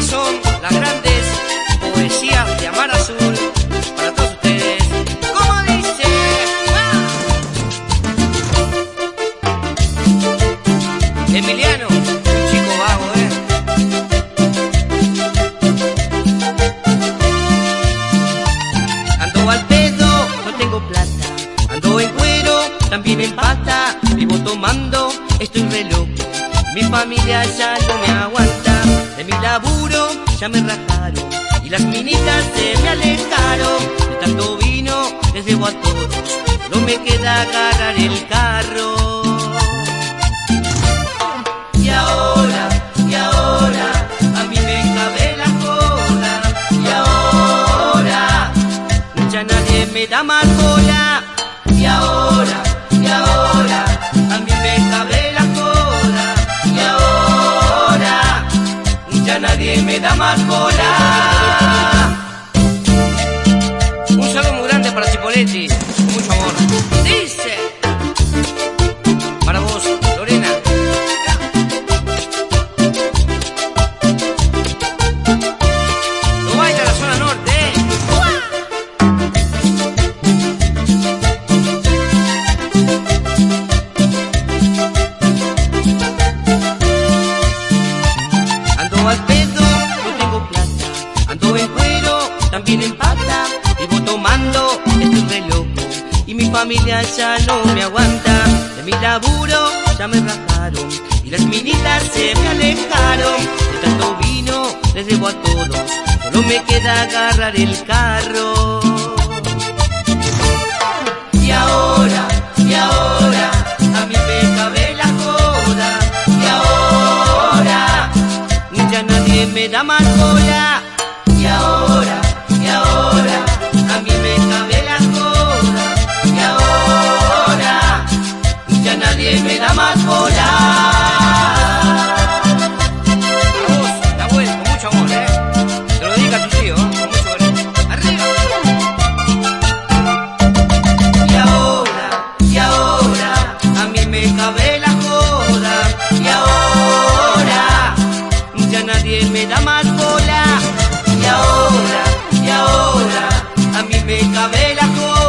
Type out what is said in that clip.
Son las grandes poesías de Amar Azul para todos ustedes. ¿Cómo dice? ¡Ah! Emiliano, un chico vago, ¿eh? Ando al pedo, no tengo plata. Ando en cuero, también en pata. Vivo tomando, estoy re loco. Mi familia ya no me aguanta. Ya me rajaron. Y las minitas se me alejaron. De tanto vino les debo a todos. No me queda agarrar el carro. Y ahora, y ahora, a mí me cabe la joda. Y ahora, ya nadie me da más bola. Ya nadie me da más bola. Familia ya no me aguanta. De mi laburo ya me rajaron. Y las minitas se me alejaron. De tanto vino les debo a todos. Solo me queda agarrar el carro. Y ahora, y ahora, a mí me cabe la joda. Y ahora, ya nadie me da más bola. Y ahora, y ahora, a mí me cabe me da más bola. Y ahora, y ahora, a mí me cabe la joda.